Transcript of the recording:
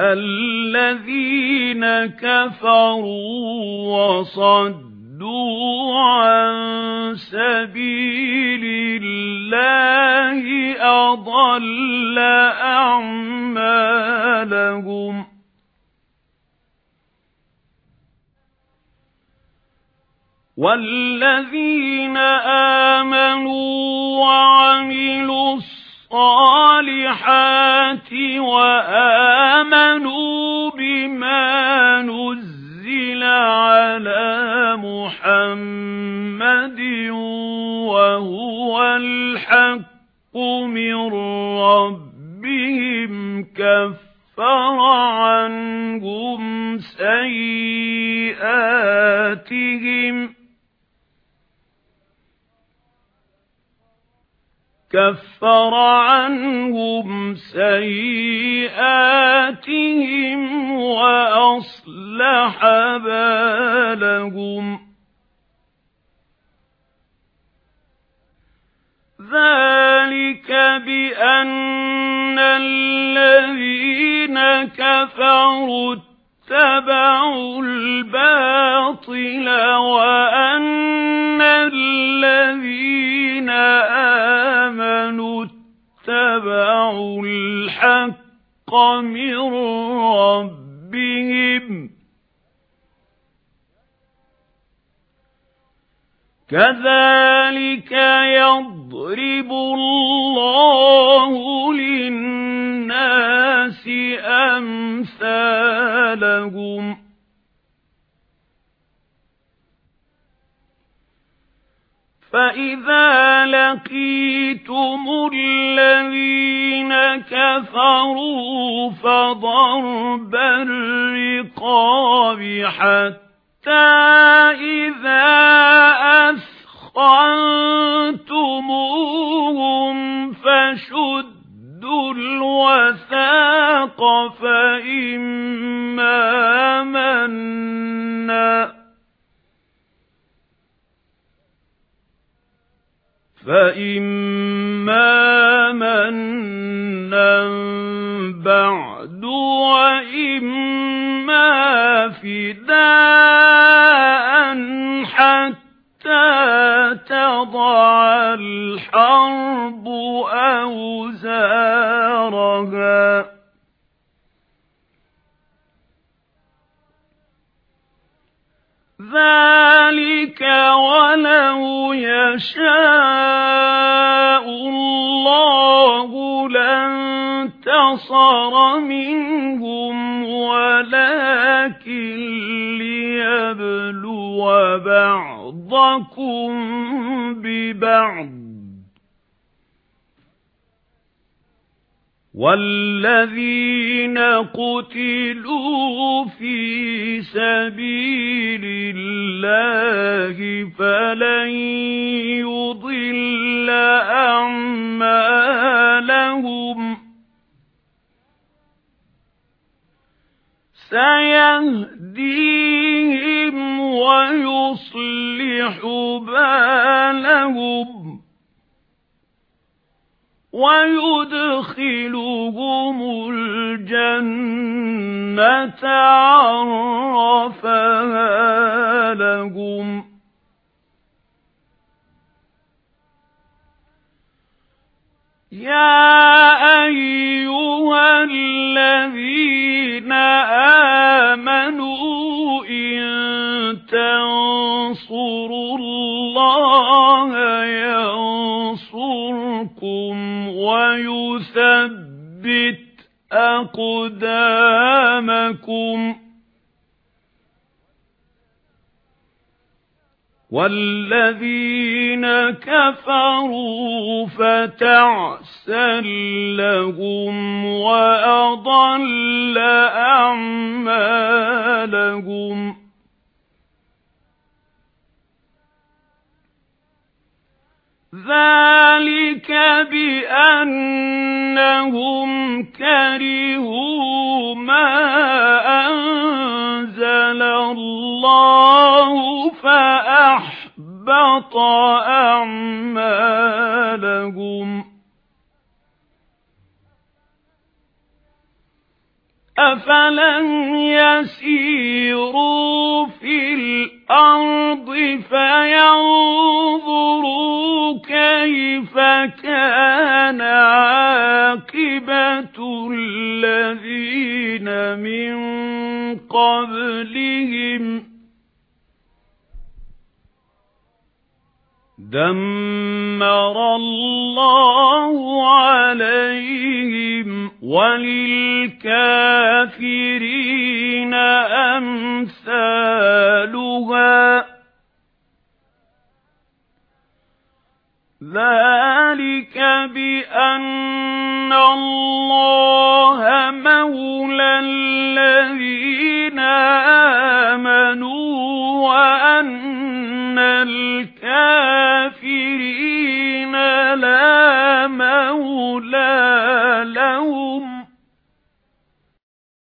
الَّذِينَ كَفَرُوا وَصَدُّوا عَن سَبِيلِ اللَّهِ أَضَلَّ أَعْمَالَهُمْ. وَالَّذِينَ آمَنُوا وَعَمِلُوا وَآمَنُوا بِمَا نُزِّلَ عَلَى مُحَمَّدٍ وَهُوَ الْحَقُّ مِنْ رَبِّهِمْ كَفَّرَ عَنْهُمْ سَيِّئَاتِهِمْ كَفَّرَ عَنْهُمْ سَيِّئَاتِهِمْ وَأَصْلَحَ بَالَهُمْ. ذَلِكَ بِأَنَّ الَّذِينَ كَفَرُوا اتَّبَعُوا الْبَاطِلَ وَأَنَّ الَّذِينَ آمَنُوا اتَّبَعُوا الْحَقَّ مِنْ رَبِّهِمْ. كَذَلِكَ يَضْرِبُ اللَّهُ فَإِذَا لَقِيتُمُ الَّذِينَ كَفَرُوا فَضَرْبَ الرِّقَابِ حَتَّى إِذَا أَثْخَنْتُمُوهُمْ فَشُدُّوا الْوَثَاقَ فَإِمَّا فَإِمَّا مَنًّا بَعْدُ وَإِمَّا فِدَاءً حَتَّى تَضَعَ الْحَرْبُ أَوْزَارَهَا ذَلِكَ وَلَوْ يَشَاءُ اللَّهُ لَانتَصَرَ مِنْهُمْ وَلَكِنْ لِيَبْلُوَ بَعْضَكُمْ بِبَعْضٍ. وَالَّذِينَ قُتِلُوا فِي سَبِيلِ اللَّهِ فَلَن يُضِلَّ أَعْمَالَهُمْ سَيَهْدِيهِمْ وَيُصْلِحُ بَالَهُمْ وَيُدْخِلُهُمُ الْجَنَّةَ عَرَّفَهَا لَهُمْ. يَا أَيُّهَا الَّذِينَ آمَنُوا إِن تَنصُرُوا اللَّهَ وَيُثَبِّتْ أَقْدَامَكُمْ. وَالَّذِينَ كَفَرُوا فَتَعْسًا لَّهُمْ وَأَضَلَّ أَعْمَالَهُمْ. ذَلِكَ بِأَنَّهُمْ كَرِهُوا مَا أَنزَلَ اللَّهُ فَأَحْبَطَ أَعْمَالَهُمْ أَفَلَمْ يَسِيرُوا فِي الْأَرْضِ الَّذِينَ مِنْ قَبْلِهِمْ دَمَّرَ اللَّهُ عَلَيْهِمْ وَلِلْكَافِرِينَ أَمْثَالُهَا ذَلِكَ بِأَنَّ اللَّهَ مَوْلَى الَّذِينَ آمَنُوا وَأَنَّ الْكَافِرِينَ لَا مَوْلَى لَهُمْ